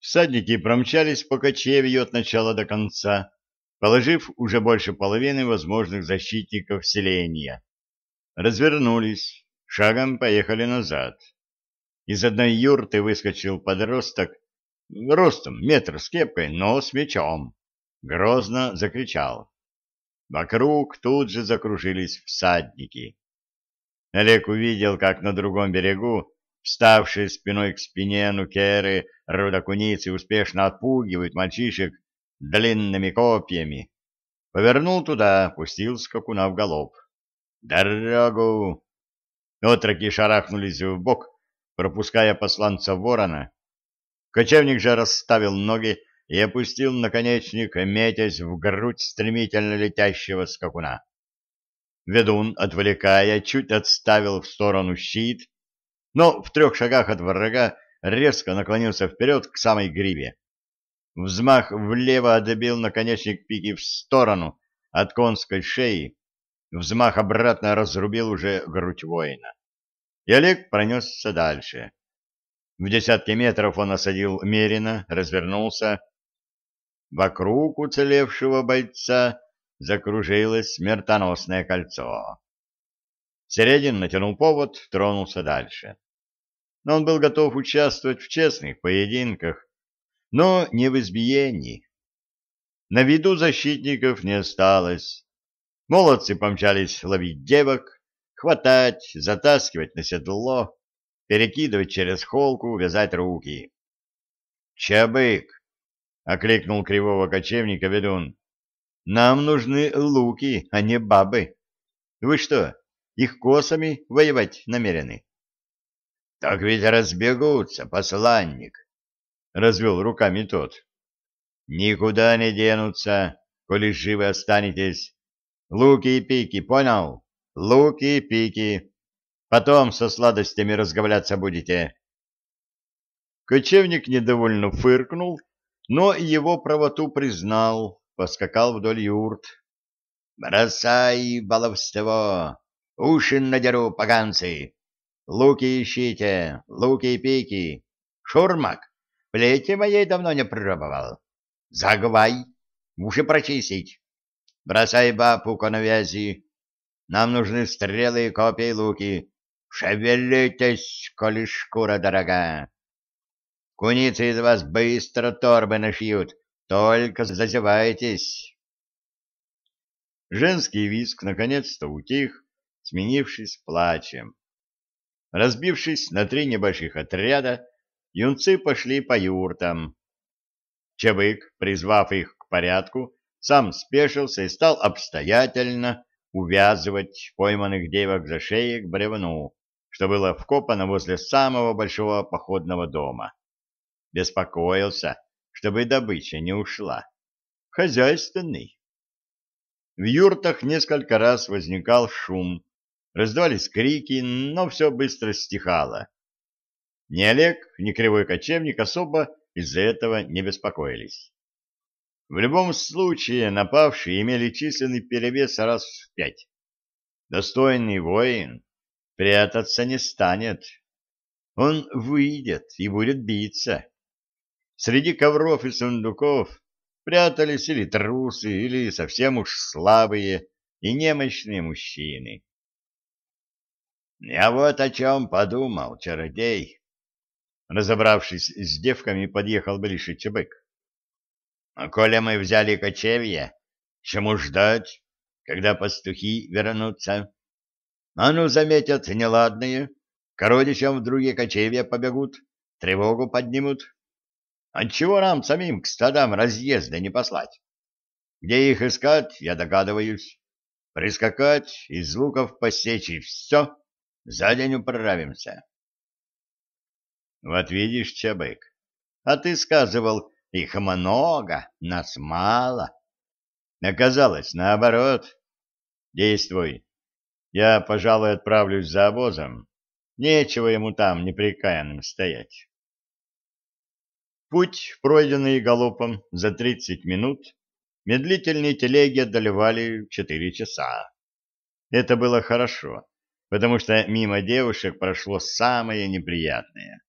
Всадники промчались по кочевью от начала до конца, положив уже больше половины возможных защитников селения. Развернулись, шагом поехали назад. Из одной юрты выскочил подросток, ростом метр с кепкой, но с мечом. Грозно закричал. Вокруг тут же закружились всадники. Олег увидел, как на другом берегу, вставшие спиной к спине нукеры, рудокуницы успешно отпугивают мальчишек длинными копьями. Повернул туда, пустил скакуна в галоп. «Дорогу!» Отроки шарахнулись в бок, пропуская посланца ворона. Кочевник же расставил ноги и опустил наконечник, метясь в грудь стремительно летящего скакуна. Ведун, отвлекая, чуть отставил в сторону щит, но в трех шагах от врага резко наклонился вперед к самой гриве. Взмах влево отбил наконечник пики в сторону от конской шеи, взмах обратно разрубил уже грудь воина. И Олег пронесся дальше. В десятки метров он осадил Мерина, развернулся. Вокруг уцелевшего бойца закружилось смертоносное кольцо. Середин натянул повод, тронулся дальше. Но он был готов участвовать в честных поединках, но не в избиении. На виду защитников не осталось. Молодцы помчались ловить девок, хватать, затаскивать на седло, перекидывать через холку, вязать руки. «Чабык!» — окликнул кривого кочевника ведун. «Нам нужны луки, а не бабы. Вы что, их косами воевать намерены. — Так ведь разбегутся, посланник, — развел руками тот. — Никуда не денутся, коли живы останетесь. Луки и пики, понял? Луки и пики. Потом со сладостями разговляться будете. Кочевник недовольно фыркнул, но его правоту признал, поскакал вдоль юрт. — Бросай баловство! Уши надеру, поганцы! Луки ищите, луки и пики. Шурмак, плети моей давно не пробовал. Загвай, уши прочистить. Бросай бабу коновязи. Нам нужны стрелы, копья и луки. Шевелитесь, коли шкура дорога. Куницы из вас быстро торбы нашьют, только зазевайтесь. Женский виск наконец-то утих, сменившись плачем. Разбившись на три небольших отряда, юнцы пошли по юртам. Чабык, призвав их к порядку, сам спешился и стал обстоятельно увязывать пойманных девок за шеи к бревну, что было вкопано возле самого большого походного дома. Беспокоился, чтобы добыча не ушла. Хозяйственный. В юртах несколько раз возникал шум, Раздавались крики, но все быстро стихало. Ни Олег, ни Кривой Кочевник особо из-за этого не беспокоились. В любом случае напавшие имели численный перевес раз в пять. Достойный воин прятаться не станет. Он выйдет и будет биться. Среди ковров и сундуков прятались или трусы, или совсем уж слабые и немощные мужчины. Я вот о чем подумал, чародей. Разобравшись с девками, подъехал ближе Чебык. А коли мы взяли кочевье, чему ждать, когда пастухи вернутся? А ну, заметят неладные, к родичам в другие кочевья побегут, тревогу поднимут. Отчего нам самим к стадам разъезда не послать? Где их искать, я догадываюсь. Прискакать, из луков посечь и все, за день управимся. Вот видишь, Чабык, а ты сказывал, их много, нас мало. Оказалось, наоборот. Действуй. Я, пожалуй, отправлюсь за обозом. Нечего ему там неприкаянным стоять. Путь, пройденный галопом за тридцать минут, медлительные телеги одолевали четыре часа. Это было хорошо потому что мимо девушек прошло самое неприятное.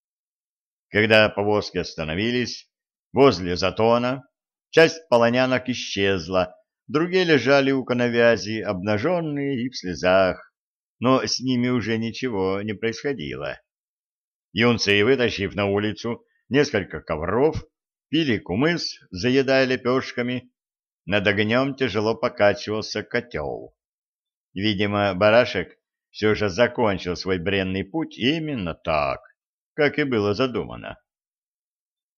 Когда повозки остановились, Возле затона часть полонянок исчезла, другие лежали у коновязи, обнаженные и в слезах, но с ними уже ничего не происходило. Юнцы, вытащив на улицу несколько ковров, пили кумыс, заедая лепешками, над огнем тяжело покачивался котел. Видимо, барашек все же закончил свой бренный путь именно так, как и было задумано.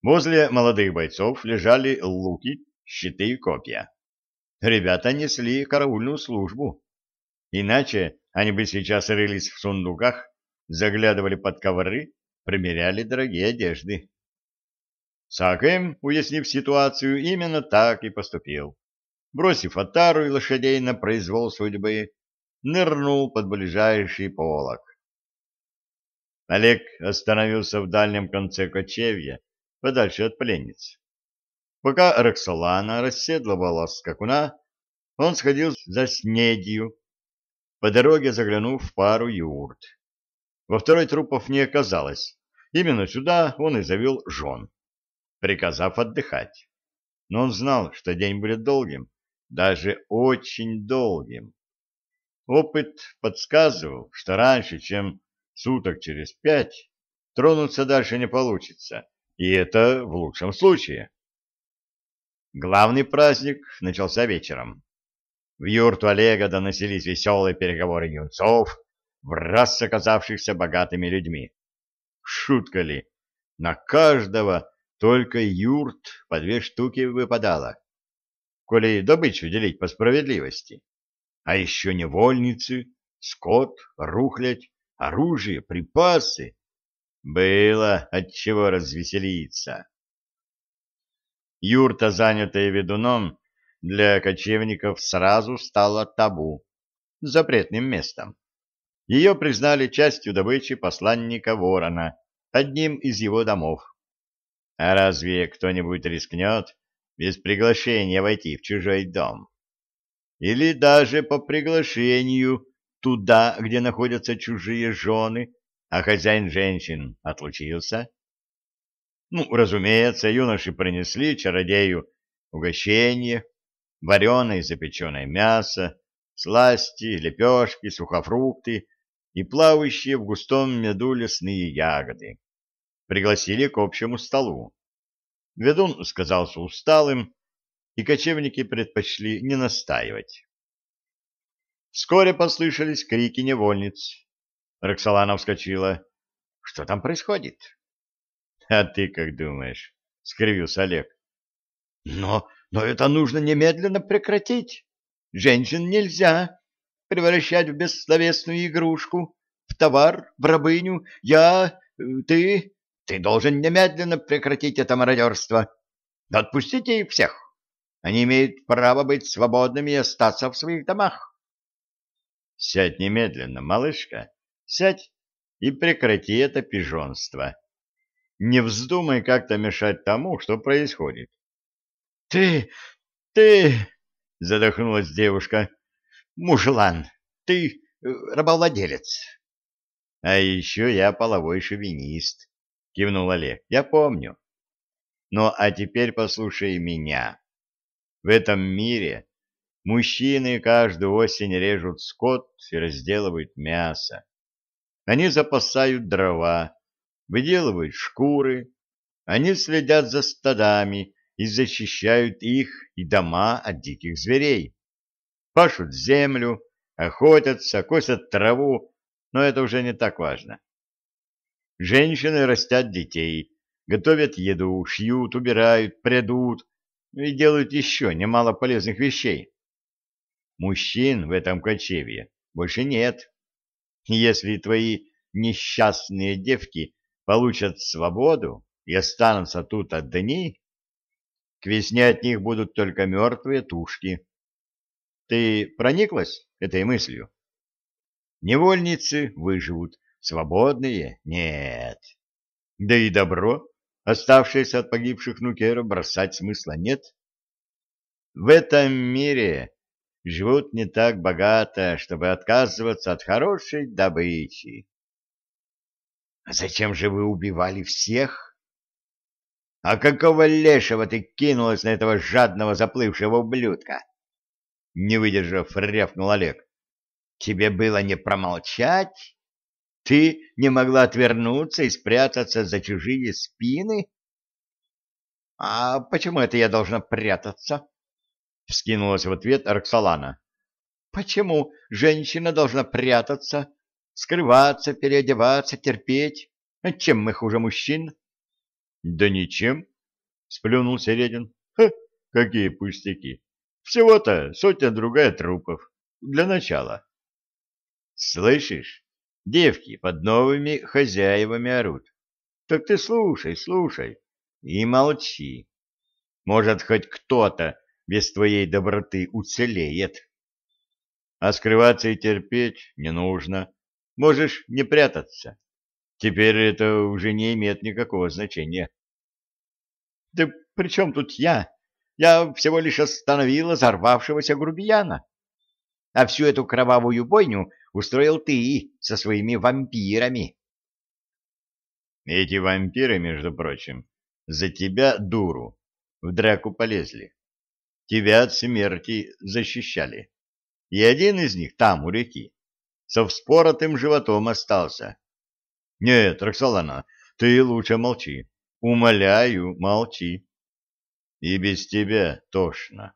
Возле молодых бойцов лежали луки, щиты и копья. Ребята несли караульную службу. Иначе они бы сейчас рылись в сундуках, заглядывали под ковры, примеряли дорогие одежды. Сакэм, уяснив ситуацию, именно так и поступил. Бросив отару и лошадей на произвол судьбы, нырнул под ближайший полог. Олег остановился в дальнем конце кочевья, подальше от пленниц. Пока Роксолана расседлывала скакуна, он сходил за снедью, по дороге заглянув в пару юрт. Во второй трупов не оказалось. Именно сюда он и завел жен, приказав отдыхать. Но он знал, что день будет долгим, даже очень долгим. Опыт подсказывал, что раньше, чем суток через пять, тронуться дальше не получится, и это в лучшем случае. Главный праздник начался вечером. В юрту Олега доносились веселые переговоры юнцов, в раз оказавшихся богатыми людьми. Шутка ли, на каждого только юрт по две штуки выпадало, коли добычу делить по справедливости. А еще невольницы, скот, рухлядь, оружие, припасы. Было от чего развеселиться. Юрта, занятая ведуном, для кочевников сразу стала табу, запретным местом. Ее признали частью добычи посланника Ворона, одним из его домов. А разве кто-нибудь рискнет без приглашения войти в чужой дом? Или даже по приглашению туда, где находятся чужие жены, а хозяин женщин отлучился? Ну, разумеется, юноши принесли чародею угощение, вареное и запеченное мясо, сласти, лепешки, сухофрукты и плавающие в густом меду лесные ягоды. Пригласили к общему столу. Ведун сказался усталым, и кочевники предпочли не настаивать. Вскоре послышались крики невольниц. Роксолана вскочила. — Что там происходит? — А ты как думаешь? — скривился Олег. — Но, но это нужно немедленно прекратить. Женщин нельзя превращать в бессловесную игрушку, в товар, в рабыню. Я, ты, ты должен немедленно прекратить это мародерство. Отпустите их всех. Они имеют право быть свободными и остаться в своих домах. Сядь немедленно, малышка, сядь и прекрати это пижонство. Не вздумай как-то мешать тому, что происходит. — Ты, ты, — задохнулась девушка, — мужлан, ты э, рабовладелец. — А еще я половой шовинист, — кивнул Олег, — я помню. Ну, а теперь послушай меня. В этом мире мужчины каждую осень режут скот и разделывают мясо. Они запасают дрова, выделывают шкуры, они следят за стадами и защищают их и дома от диких зверей. Пашут землю, охотятся, косят траву, но это уже не так важно. Женщины растят детей, готовят еду, шьют, убирают, прядут и делают еще немало полезных вещей. Мужчин в этом кочевье больше нет. Если твои несчастные девки получат свободу и останутся тут одни, к весне от них будут только мертвые тушки. Ты прониклась этой мыслью? Невольницы выживут, свободные — нет. Да и добро, оставшееся от погибших нукеров, бросать смысла нет. В этом мире живут не так богато, чтобы отказываться от хорошей добычи. — А зачем же вы убивали всех? А какого лешего ты кинулась на этого жадного заплывшего ублюдка? Не выдержав, рявкнул Олег. Тебе было не промолчать? Ты не могла отвернуться и спрятаться за чужие спины? — А почему это я должна прятаться? — вскинулась в ответ Арксалана. — Почему женщина должна прятаться, скрываться, переодеваться, терпеть? Чем мы хуже мужчин? — Да ничем, — сплюнул Середин. — Какие пустяки! Всего-то сотня-другая трупов. Для начала. — Слышишь? Девки под новыми хозяевами орут. Так ты слушай, слушай и молчи. Может, хоть кто-то без твоей доброты уцелеет. А скрываться и терпеть не нужно. Можешь не прятаться. Теперь это уже не имеет никакого значения. — Да при чем тут я? Я всего лишь остановила взорвавшегося грубияна. А всю эту кровавую бойню устроил ты со своими вампирами. Эти вампиры, между прочим, за тебя, дуру, в драку полезли. Тебя от смерти защищали. И один из них там, у реки, со вспоротым животом остался. Нет, Роксолана, ты лучше молчи. Умоляю, молчи. И без тебя тошно.